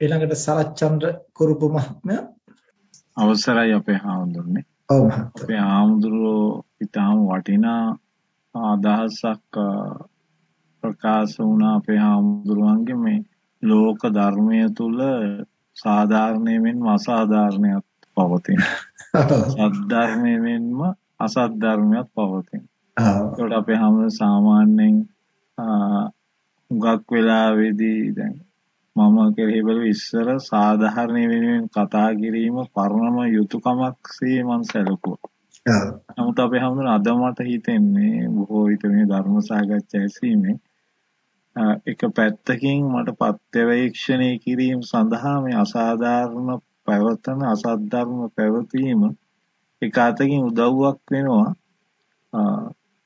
ඊළඟට සරච්චන්ද්‍ර කුරුපු මහත්මයා අවසරයි අපේ හාමුදුරනේ. ඔව් මහත්මයා. අපේ හාමුදුරුවෝ ඊටාම වටිනා අදහසක් ප්‍රකාශ වුණා අපේ හාමුදුරුවන්ගේ මේ ලෝක ධර්මය තුල සාධාරණයෙන් මෙන්ම අසාධාරණයක් පවතින. සද්ධර්මයෙන් මෙන්ම අසත් ධර්මයක් පවතින. ඒකට අපේ හැම සාමාන්‍යයෙන් හුඟක් වෙලාවේදී දැන් මම කෙරෙහි බැලුව ඉස්සර සාධාරණ වෙනුවෙන් කතා කිරීම පරණම යුතුයකමක් සේ මම සැලකුවා. නමුත් අපේ හැමෝටම අද මට හිතෙන්නේ බොහෝ විට මේ ධර්ම සාකච්ඡා ඇසීමේ එක පැත්තකින් මට පත්‍යවේක්ෂණය කිරීම සඳහා මේ අසාධාරණ පැවතන අසද්ධර්ම පැවතීම එක අතකින් උදව්වක් වෙනවා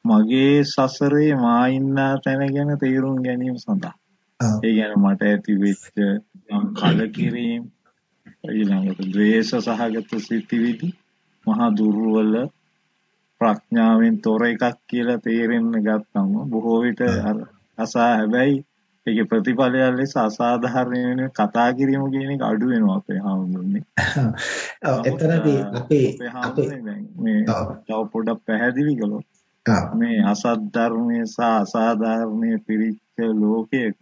මගේ සසරේ මා ඉන්නා තැන ගැන තේරුම් ගැනීම සඳහා. ඒ කියන්නේ මට ඇති වෙච්ච කලකිරීම ඊළඟට ද්වේෂ සහගත සිතිවිලි මහා දුර්වල ප්‍රඥාවෙන් තොර එකක් කියලා තේරෙන්න ගත්තම බොහෝ විට අසා හැබැයි ඒකේ ප්‍රතිඵලය ලෙස අසාධාරණ වෙන කතා කිරීම කියන එක අඩු වෙනවා අපේ හාමුදුරනේ. ඔව් එතනදී අපේ අපේ මේ තව පොඩක් පැහැදිලි කළොත් මේ අසත් ධර්මයේ සහ අසාධාරණයේ පිරිච්ච ලෝකයක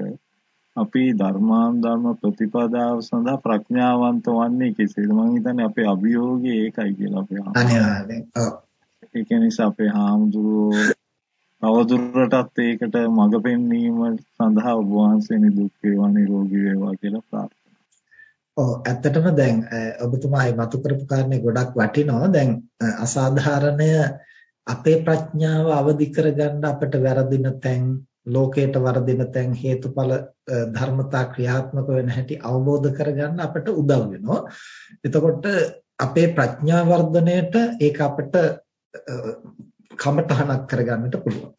අපි ධර්මාන්ධර්ම ප්‍රතිපදාව සඳහා ප්‍රඥාවන්ත වන්නේ කෙසේද? මම හිතන්නේ අපේ අභියෝගය ඒකයි කියලා අපේ අනිවාර්යෙන්. ඔව්. ඒක නිසා අපේ හාමුදුරුවෝ තවදුරටත් ඒකට මඟ පෙන්වීම සඳහා ඔබ වහන්සේ නිදුක් වේවා නිරෝගී වේවා කියලා ප්‍රාර්ථනා. ඔව්. ඇත්තටම දැන් ඔබතුමායි මතු කරපු කාරණේ ගොඩක් වටිනවා. දැන් අසාධාරණය අපේ ප්‍රඥාව අවදි කරගන්න අපිට වැරදින තැන් ලෝකයට වර්ධින තැන් හේතුඵල ධර්මතා ක්‍රියාත්මක වෙන හැටි අවබෝධ කරගන්න අපට උදව් වෙනවා. එතකොට අපේ ප්‍රඥා වර්ධනයට ඒක අපට කමටහනක් කරගන්නට පුළුවන්.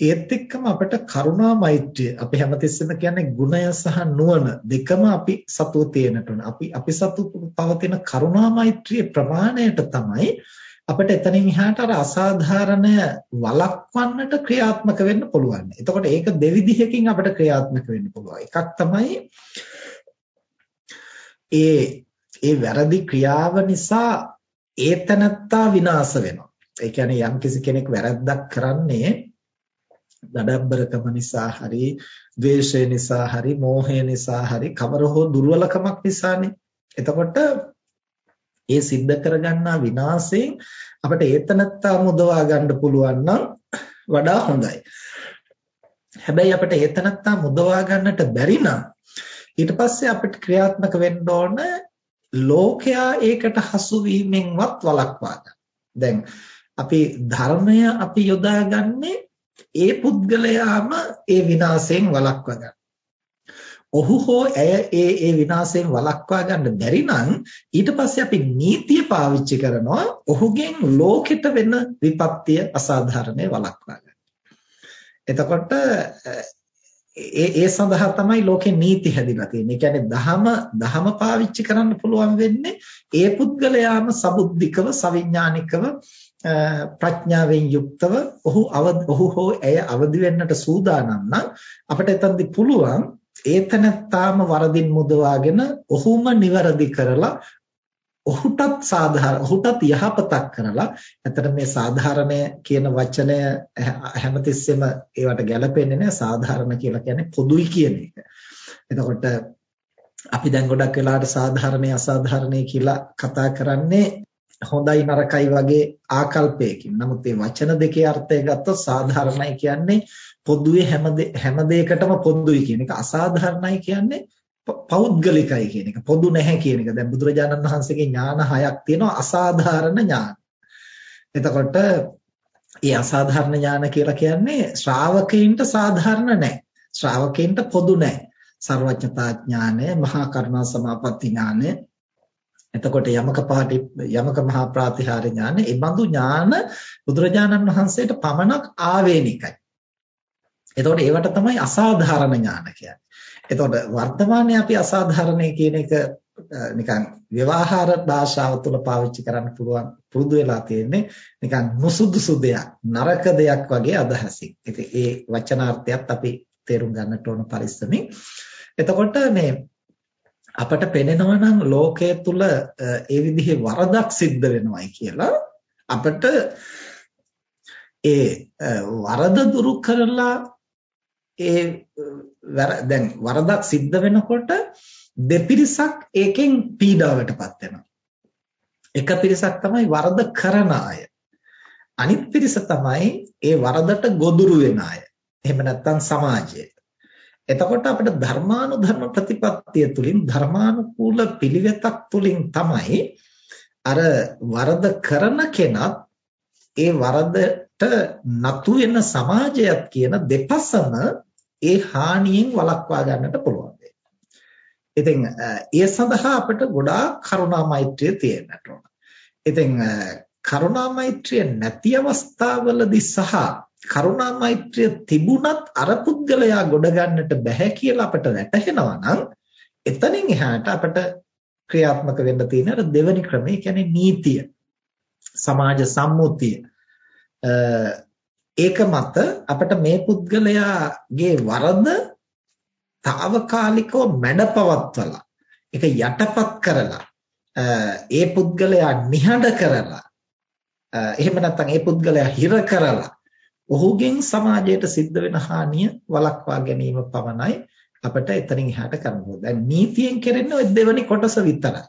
ඒත් එක්කම අපිට කරුණා මෛත්‍රිය අපි හැමතිස්සෙම කියන්නේ ගුණය සහ නුවණ දෙකම අපි සතුව තියෙනට ඕන. අපි අපි සතුව පවතින කරුණා මෛත්‍රිය ප්‍රමාණයට තමයි අපිට එතනින් එහාට අර අසාධාරණය වළක්වන්නට ක්‍රියාත්මක වෙන්න පුළුවන්. එතකොට ඒක දෙවිධයකින් අපිට ක්‍රියාත්මක වෙන්න පුළුවන්. එකක් තමයි ඒ ඒ වැරදි ක්‍රියාව නිසා ඒතනත්තා විනාශ වෙනවා. ඒ කියන්නේ යම්කිසි කෙනෙක් වැරද්දක් කරන්නේ දඩබ්බරකම නිසා හරි, ද්වේෂය නිසා හරි, මෝහය නිසා හරි, කවර හෝ දුර්වලකමක් නිසානේ. එතකොට ඒ සිද්ධ කරගන්නා විනාශයෙන් අපිට ඒතනත්තා මුදවා ගන්න පුළුවන් නම් වඩා හොඳයි. හැබැයි අපිට ඒතනත්තා මුදවා ගන්නට බැරි නම් ඊට පස්සේ අපිට ක්‍රියාත්මක වෙන්න ඕන ලෝකයා ඒකට හසු වීමෙන්වත් වළක්වා දැන් අපි ධර්මය අපි යොදාගන්නේ ඒ පුද්ගලයාම ඒ විනාශයෙන් වළක්වා ගන්න. ඔහු හෝ ඇය ඒ ඒ විනාශයෙන් වළක්වා ගන්න බැරි නම් ඊට පස්සේ අපි නීතිය පාවිච්චි කරනවා ඔහුගෙන් ලෝකෙට වෙන විපත්තිය අසාධාරණේ වළක්වා ගන්න. එතකොට ඒ ඒ සඳහා තමයි ලෝකේ නීති හැදිලා තියෙන්නේ. ඒ කියන්නේ දහම දහම පාවිච්චි කරන්න පුළුවන් වෙන්නේ ඒ පුද්ගලයාම සබුද්ධිකව සවිඥානිකව ප්‍රඥාවෙන් යුක්තව ඔහු ඔහු හෝ ඇය අවදි වෙන්නට සූදානම් නම් අපිට එතනදී පුළුවන් ඒතනත්තාම වරදින් මුදවාගෙන ඔහුම නිවැරදි කරලා ඔහුටත් සාධාරණ ඔහුටත් යහපතක් කරලා ඇත්තට මේ සාධාරණය කියන වචනය හැමතිස්සෙම ඒවට ගැලපෙන්නේ නැහැ සාධාරණ කියලා කියන්නේ පොදුයි කියන එක. එතකොට අපි දැන් ගොඩක් වෙලාවට සාධාරණේ අසාධාරණේ කියලා කතා කරන්නේ හොඳයි නරකයි වගේ ආකල්පයකින්. නමුත් මේ වචන දෙකේ අර්ථය ගත්තොත් සාධාරණයි කියන්නේ පොදුවේ හැම හැම දෙයකටම පොදුයි කියන එක. අසාධාරණයි කියන්නේ පෞද්ගලිකයි කියන එක. පොදු නැහැ කියන එක. දැන් බුදුරජාණන් වහන්සේගේ ඥාන හයක් තියෙනවා අසාධාරණ ඥාන. එතකොට මේ අසාධාරණ ඥාන කියලා කියන්නේ ශ්‍රාවකයින්ට සාධාරණ නැහැ. ශ්‍රාවකයින්ට පොදු නැහැ. සර්වඥතා ඥානය, මහා කරුණා සමාපatti ඥානය, එතකොට යමක පාටි යමක මහා ප්‍රාතිහාර්ය ඥාන ඒ බඳු ඥාන බුදුරජාණන් වහන්සේට පමණක් ආවේනිකයි. එතකොට ඒවට තමයි අසාධාරණ ඥාන කියන්නේ. එතකොට වර්තමානයේ අපි අසාධාරණයි කියන එක නිකන් ව්‍යවහාර භාෂාව තුළ පාවිච්චි කරන්න පුළුවන් පුරුදු වෙලා තියෙන්නේ නිකන් නුසුදුසු දෙයක් නරක දෙයක් වගේ අදහසින්. ඉතින් ඒ වචනාර්ථයත් අපි තේරුම් ගන්නට ඕන පරිස්සමින්. එතකොට මේ අපට පෙනෙනවා නම් ලෝකයේ තුල ඒ විදිහේ වරදක් සිද්ධ වෙනවයි කියලා අපට ඒ වරද දුරු කරලා ඒ දැන් වරදක් සිද්ධ වෙනකොට දෙපිරිසක් ඒකෙන් පීඩාවටපත් වෙනවා. එක පිරිසක් තමයි වරද කරන අය. අනිත් පිරිස තමයි ඒ වරදට ගොදුරු වෙන අය. එහෙම නැත්නම් සමාජය. එතකොට අපිට ධර්මානුධර්ම ප්‍රතිපත්තිය තුලින් ධර්මානුකූල පිළිවෙතක් තුලින් තමයි අර වරද කරන කෙනත් ඒ වරදට නතු වෙන සමාජයක් කියන දෙපසම ඒ හානියෙන් වළක්වා ගන්නට පුළුවන්. ඉතින් ඒ සඳහා අපිට ගොඩාක් කරුණා මෛත්‍රිය තියෙන්නට ඕන. ඉතින් කරුණා මෛත්‍රිය නැති අවස්ථාවලදී සහ කරුණා මෛත්‍රිය තිබුණත් අර පුද්ගලයා ගොඩ ගන්නට බැහැ කියලා අපට වැටහෙනවා නම් එතනින් එහාට අපට ක්‍රියාත්මක වෙන්න තියෙන අර දෙවනි ක්‍රමය කියන්නේ නීතිය සමාජ සම්මුතිය. ඒක මත අපිට මේ පුද්ගලයාගේ වරද తాවකාලිකව මැඩපවත්වලා ඒක යටපත් කරලා ඒ පුද්ගලයා නිහඬ කරලා එහෙම නැත්නම් ඒ පුද්ගලයා හිර කරලා ඔහුගෙන් සමාජයට සිද්ධ වෙන හානිය වළක්වා ගැනීම පමණයි අපිට එතනින් එහාට කරන්න ඕනේ. දැන් නීතියෙන් කෙරෙන්නේ ওই දෙවැනි කොටස විතරයි.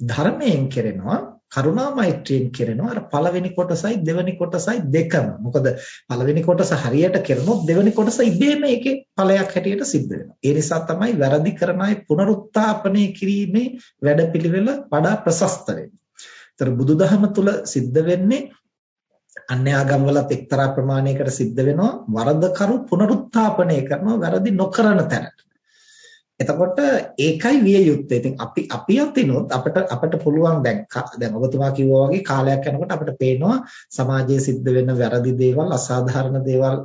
ධර්මයෙන් කෙරෙනවා කරුණා මෛත්‍රියෙන් කෙරෙනවා අර පළවෙනි කොටසයි දෙවෙනි කොටසයි දෙකම. මොකද පළවෙනි කොටස හරියට කරනොත් දෙවෙනි කොටස ඉබේම ඒකේ ඵලයක් හැටියට සිද්ධ වෙනවා. ඒ නිසා තමයි වැරදි කරන අය පුනරුත්ථාපනය කිරීමේ වැඩපිළිවෙල වඩා ප්‍රශස්ත වෙන්නේ. ඒතර බුදුදහම තුල සිද්ධ වෙන්නේ අන්‍යාගම්වලත් එක්තරා ප්‍රමාණයකට සිද්ධ වෙනවා වරදකරු පුනරුත්ථාපනය කරනවා වැරදි නොකරන තැනට. එතකොට ඒකයි විය යුත්තේ. ඉතින් අපි අපි අතිනොත් අපිට අපිට පුළුවන් දැන් දැන් ඔබතුමා කිව්වා වගේ කාලයක් යනකොට අපිට පේනවා සමාජයේ සිද්ධ වෙන වැරදි දේවල් අසාධාරණ දේවල්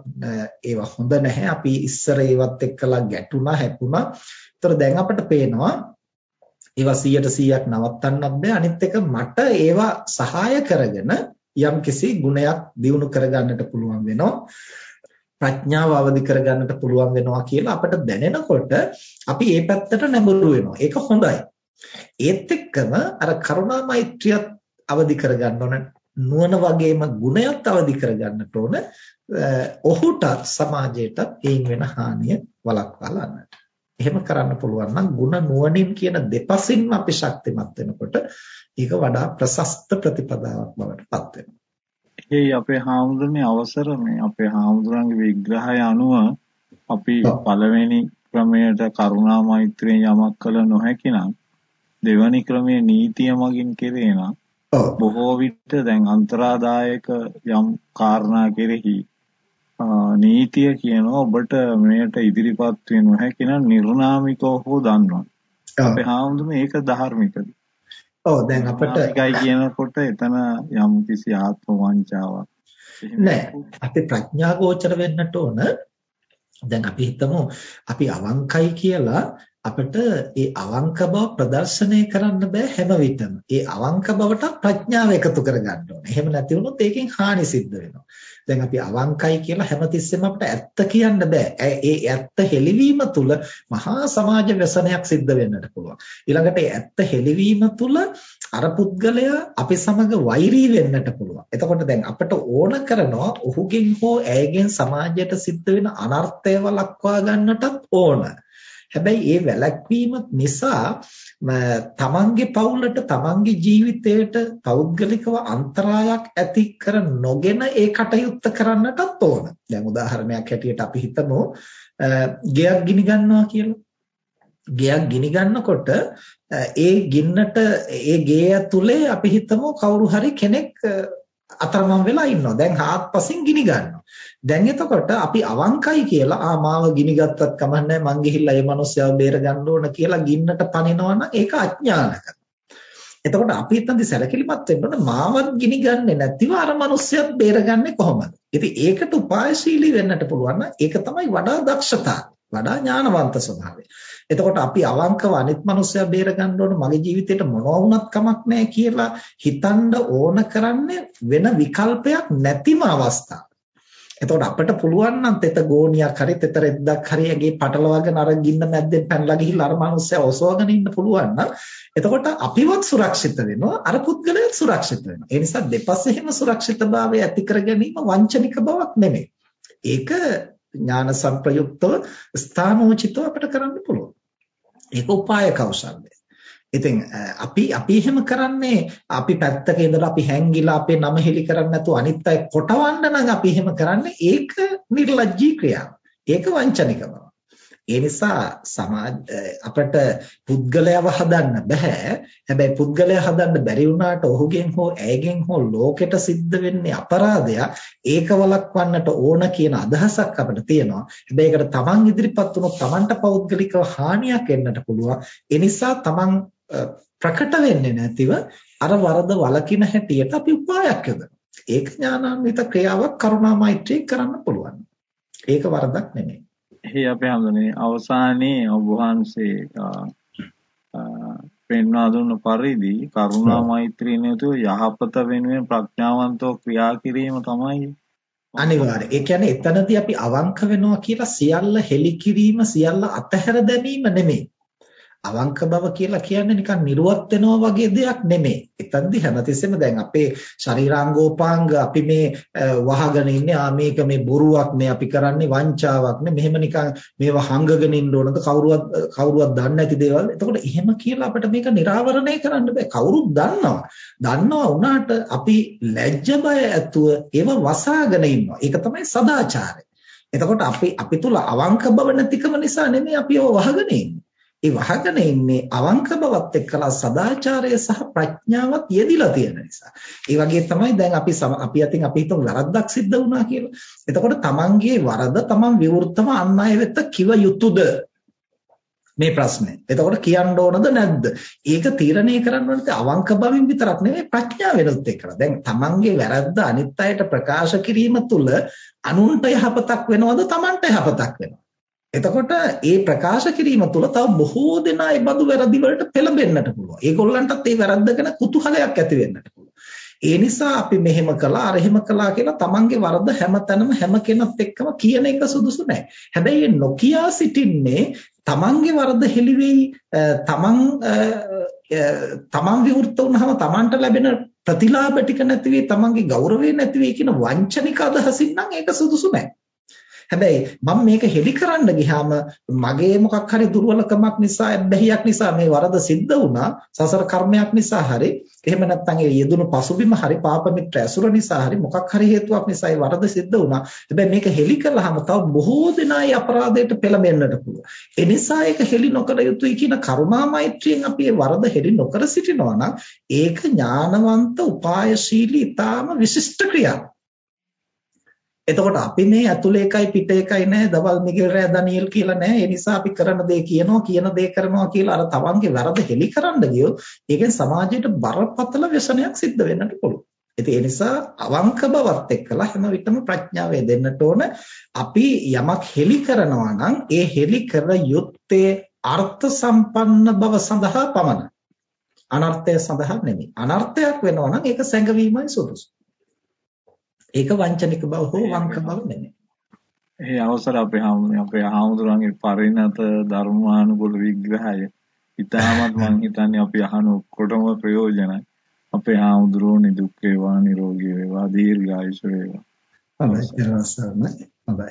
ඒවා හොඳ නැහැ. අපි ඉස්සර ඒවත් එක්කලා ගැටුණා, හැපුණා. ඒතර දැන් අපිට පේනවා ඒවා 100%ක් නවත්තන්නත් බෑ. අනිත් එක මට ඒවා සහාය කරගෙන යම්කිසි ගුණයක් දියුණු කරගන්නට පුළුවන් වෙනවා. ප්‍රඥාව අවදි කරගන්නට පුළුවන් වෙනවා කියලා අපිට දැනෙනකොට අපි ඒ පැත්තට නැඹුරු වෙනවා. ඒක හොඳයි. ඒත් එක්කම අර කරුණා මෛත්‍රියත් අවදි කරගන්න ඕන නුවණ වගේම ගුණයත් අවදි කරගන්නට ඕන ඔහුටත් සමාජයටත් ඒන් වෙන හානිය වළක්වා ගන්නට. එහෙම කරන්න පුළුවන් නම් ಗುಣ නුවණින් කියන දෙපසින්ම අපි ශක්තිමත් වෙනකොට ඒක වඩා ප්‍රශස්ත ප්‍රතිපදාවක් බවට පත් වෙනවා. ඒ අපේ හාමුදුරනේ අවසර මේ අපේ හාමුදුරන්ගේ විග්‍රහය අනුව අපි පළවෙනි ක්‍රමයට කරුණා මෛත්‍රියෙන් යමක් කළ නොහැකි නම් දෙවැනි ක්‍රමයේ නීතිය මගින් කෙරේ නම් බොහෝ විට දැන් අන්තරාදායක යම් කාරණා කෙරෙහි නීතිය කියනවා ඔබට මෙයට ඉදිරිපත් වෙන්න හැකි නම් නිර්නාමිකව හෝ දන්නවා. අපේ හාමුදුරනේ ඒක ධාර්මිකද? ඔව් දැන් අපිට ඒකයි කියනකොට එතන යම් කිසි ආත්ම වංචාවක් නෑ අපි ප්‍රඥා ගෝචර වෙන්නට ඕන දැන් අපි හිතමු අපි අවංකයි කියලා අපිට ඒ අවංක බව ප්‍රදර්ශනය කරන්න බෑ හැම විටම. ඒ අවංක බවට ප්‍රඥාව එකතු කරගන්න ඕනේ. එහෙම නැති වුණොත් ඒකෙන් හානි සිද්ධ වෙනවා. දැන් අපි අවංකයි කියලා හැමතිස්සෙම අපිට ඇත්ත කියන්න බෑ. ඒ ඇත්ත හෙළිවීම තුළ මහා සමාජ ව්‍යසනයක් සිද්ධ වෙන්නට පුළුවන්. ඊළඟට ඇත්ත හෙළිවීම තුළ අර පුද්ගලයා අපි සමග වෛරී වෙන්නට පුළුවන්. එතකොට දැන් අපිට ඕන කරනවා ඔහුගෙන් හෝ ඇයගෙන් සමාජයට සිද්ධ වෙන අනර්ථය වළක්වා ගන්නටත් ඕන. හැබැයි ඒ වැළැක්වීම නිසා තමන්ගේ පවුලට තමන්ගේ ජීවිතයට පෞද්ගලිකව අන්තරායක් ඇති කර නොගෙන ඒ කටයුත්ත කරන්නටත් ඕන. දැන් උදාහරණයක් හැටියට අපි හිතමු ගෙයක් ගිනි ගන්නවා කියලා. ගෙයක් ගිනි ගන්නකොට ඒ ගින්නට ඒ ගේ ඇතුලේ අපි හිතමු කවුරු හරි කෙනෙක් අතරමං වෙලා ඉන්නවා. දැන් හාත්පසින් ගිනි ගන්නවා. දැන් එතකොට අපි අවංකයි කියලා ආ මාව ගිනි ගත්තත් කමන්නේ මං ගිහිල්ලා මේ මිනිස්සයව බේර ගන්න ඕන කියලා ගින්නට පනිනවා නම් ඒක අඥානකම. එතකොට අපි හිතන්දි සැලකිලිමත් වෙන්න ඕන මාවත් ගිනි ගන්නෙ නැතිව අර මිනිස්සයත් බේරගන්නේ කොහොමද? ඉතින් ඒකට උපායශීලී වෙන්නට පුළුවන් ඒක තමයි වඩා දක්ෂතාවය. වඩා ඥානවන්ත ස්වභාවය. එතකොට අපි අවංකව අනිත් මනුස්සයා බේර ගන්න ඕන මගේ ජීවිතේට මොනවා වුණත් කමක් නැහැ කියලා හිතන්න ඕන කරන්නේ වෙන විකල්පයක් නැතිම අවස්ථාව. එතකොට අපිට පුළුවන් නම් තෙත ගෝණියක් හරි තෙත රෙද්දක් හරි ඇගේ පටලවාගෙන අර ගින්න මැද්දෙන් පැනලා ගිහිල්ලා අර මනුස්සයා ඔසවගෙන ඉන්න පුළුවන් නම් එතකොට අපිවත් සුරක්ෂිත වෙනවා අර පුද්ගලයාත් සුරක්ෂිත වෙනවා. ඒ නිසා දෙපස්සෙහිම සුරක්ෂිතභාවය ඇති කර ගැනීම වංචනික බවක් නෙමෙයි. ඒක ඥාන සංප්‍රයුක්තව ස්ථානෝචිතව අපිට කරන්න පුළුවන්. ඒක උපාය කෞශල්‍යය. ඉතින් අපි අපි එහෙම කරන්නේ අපි පැත්තක ඉඳලා අපි හැංගිලා අපේ නම හෙලි කරන්නේ නැතුව අනිත් අය කොටවන්න නම් අපි එහෙම කරන්නේ ඒක නිර්ලජ්ජී ක්‍රියාව. ඒක වංචනික බව. ඒ නිසා සමාජ අපට පුද්ගලයව හදන්න බෑ. හැබැයි පුද්ගලයා හදන්න බැරි වුණාට ඔහුගෙන් හෝ ඇයගෙන් හෝ ලෝකෙට සිද්ධ වෙන්නේ අපරාධයක්. ඒක වළක්වන්නට ඕන කියන අදහසක් අපිට තියෙනවා. හැබැයි ඒකට තමන් ඉදිරිපත් වුණොත් තමන්ට පෞද්ගලිකව හානියක් එන්නට පුළුවන්. ඒ නිසා තමන් ප්‍රකට වෙන්නේ නැතිව අර වරද වලකින හැටියට අපි උපායක් යොදනවා. ඒක ඥානාන්විත ක්‍රියාවක් කරුණා මෛත්‍රී කරන්න පුළුවන්. ඒක වරදක් නෙමෙයි. එහි අපේ හඳුනේ අවසානයේ ඔබ වහන්සේ පෙන්වා දුන්න පරිදි කරුණා මෛත්‍රී නේතු යහපත වෙනුවෙන් ප්‍රඥාවන්තව ක්‍රියා කිරීම තමයි අනිවාර්යයෙන්. ඒ කියන්නේ එතනදී අපි අවංක වෙනවා කියලා සියල්ල හෙලි කිරීම සියල්ල අතහැර දැමීම නෙමෙයි. අවංක බව කියලා කියන්නේ නිකන් නිර්වත් වෙනවා වගේ දෙයක් නෙමෙයි. එතනදී හැමතිස්සෙම දැන් අපේ ශරීරාංගෝපාංග අපි මේ වහගෙන ඉන්නේ ආ මේක මේ බොරුවක් නේ අපි කරන්නේ වංචාවක් නේ මෙහෙම නිකන් මේවා හංගගෙන ඉන්න ඕනද කවුරුවත් කවුරුවත් දන්නේ නැති දේවල්. එතකොට එහෙම කියලා අපිට මේක निराවරණය කරන්න බෑ. කවුරුත් දන්නවා. දන්නවා වුණාට අපි ලැජ්ජ බය ඇතුව ඒව වසාගෙන ඉන්නවා. ඒක තමයි සදාචාරය. එතකොට අපි අපි තුල අවංක බව නැතිකම නිසා නෙමෙයි අපි ඒව වහගෙන ඉන්නේ. ඒ වහගෙන ඉන්නේ අවංක බවත් එක්කලා සදාචාරය සහ ප්‍රඥාවත් යෙදිලා තියෙන නිසා. ඒ වගේ තමයි දැන් අපි අපි අතින් අපි හිතමු වැරද්දක් සිද්ධ වුණා කියලා. එතකොට තමන්ගේ වරද තමන් විවෘතව අන් අය වෙත කිව යුතුද? මේ ප්‍රශ්නේ. එතකොට කියන්න ඕනද නැද්ද? ඒක තීරණය කරන්න ඕනේ අවංක බවින් විතරක් නෙමෙයි ප්‍රඥාවෙනුත් එක්කලා. දැන් තමන්ගේ වැරද්ද අනිත් අයට ප්‍රකාශ කිරීම තුළ අනුන්ට යහපතක් වෙනවද තමන්ට යහපතක් වෙනවද? එතකොට ඒ ප්‍රකාශ කිරීම තුළ තව බොහෝ දෙනා ඒ බඳු වැරදි වලට පෙළඹෙන්නට පුළුවන්. ඒගොල්ලන්ටත් ඒ වැරද්ද ගැන කුතුහලයක් ඇති වෙන්නට පුළුවන්. ඒ නිසා අපි මෙහෙම කළා අර එහෙම කළා කියලා තමන්ගේ වරද හැමතැනම හැම කෙනත් එක්කම කියන එක සුදුසු නැහැ. හැබැයි නොකියා සිටින්නේ තමන්ගේ වරද හෙළි වෙයි තමන් තමන් විවෘත වුණාම තමන්ට ලැබෙන ප්‍රතිලාභ ටික නැති වෙයි තමන්ගේ ගෞරවය නැති වෙයි කියන වංචනික අදහසින් නම් ඒක සුදුසු නැහැ. හැබැයි මම මේක හෙලි කරන්න ගියාම මගේ මොකක් හරි දුර්වලකමක් නිසා බැහැියක් නිසා මේ වරද සිද්ධ වුණා. සසර කර්මයක් නිසා හරි. එහෙම නැත්නම් ඒ යෙදුණු පසුබිම හරි පාප මිත්‍ර ඇසුර නිසා හරි මොකක් හරි හේතුවක් නිසා ඒ වරද සිද්ධ වුණා. හැබැයි මේක හෙලි කළාම තව බොහෝ දෙනා ඒ අපරාධයට පෙළඹෙන්නට පුළුවන්. ඒ නිසා ඒක හෙලි නොකළ යුතුයි කියන කරුණා මෛත්‍රියෙන් අපි ඒ වරද හෙලි නොකර සිටිනවා නම් ඒක ඥානවන්ත උපායශීලී ඊටාම විශිෂ්ට ක්‍රියාවක්. එතකොට අපි මේ ඇතුලේ එකයි පිට එකයි නෑ දවල් මිගෙල් රෑ දනියෙල් කියලා නෑ ඒ නිසා අපි කරන දේ කියනවා කියන දේ කරනවා කියලා අර තවන්ගේ වැරද හෙලි කරන්න ගියොත් ඒකෙන් සමාජයට බරපතල ව්‍යසනයක් සිද්ධ වෙන්නට පුළුවන්. ඉතින් ඒ නිසා අවංක බවත් එක්කලා හැම විටම ප්‍රඥාව දෙන්නට ඕන අපි යමක් හෙලි කරනවා නම් ඒ හෙලි කර යුත්තේ අර්ථ සම්පන්න බව සඳහා පමණයි. අනර්ථය සඳහා නෙමෙයි. අනර්ථයක් වෙනවා නම් ඒක සැඟවීමයි සුදුසු. ඒක වංචනික බව හෝ වංක බව නෙමෙයි. ඒ අවසර අපේ අපේ ආමුදුරන්ගේ පරිණත ධර්මානුකූල විග්‍රහය ඉතාමත් මං හිතන්නේ අපි අහන ඔක්කොටම ප්‍රයෝජනයි. අපේ ආමුදුරෝ නිදුක් වේවා නිරෝගී වේවා දීර්ඝායුෂ වේවා. හොඳයි. හොඳයි.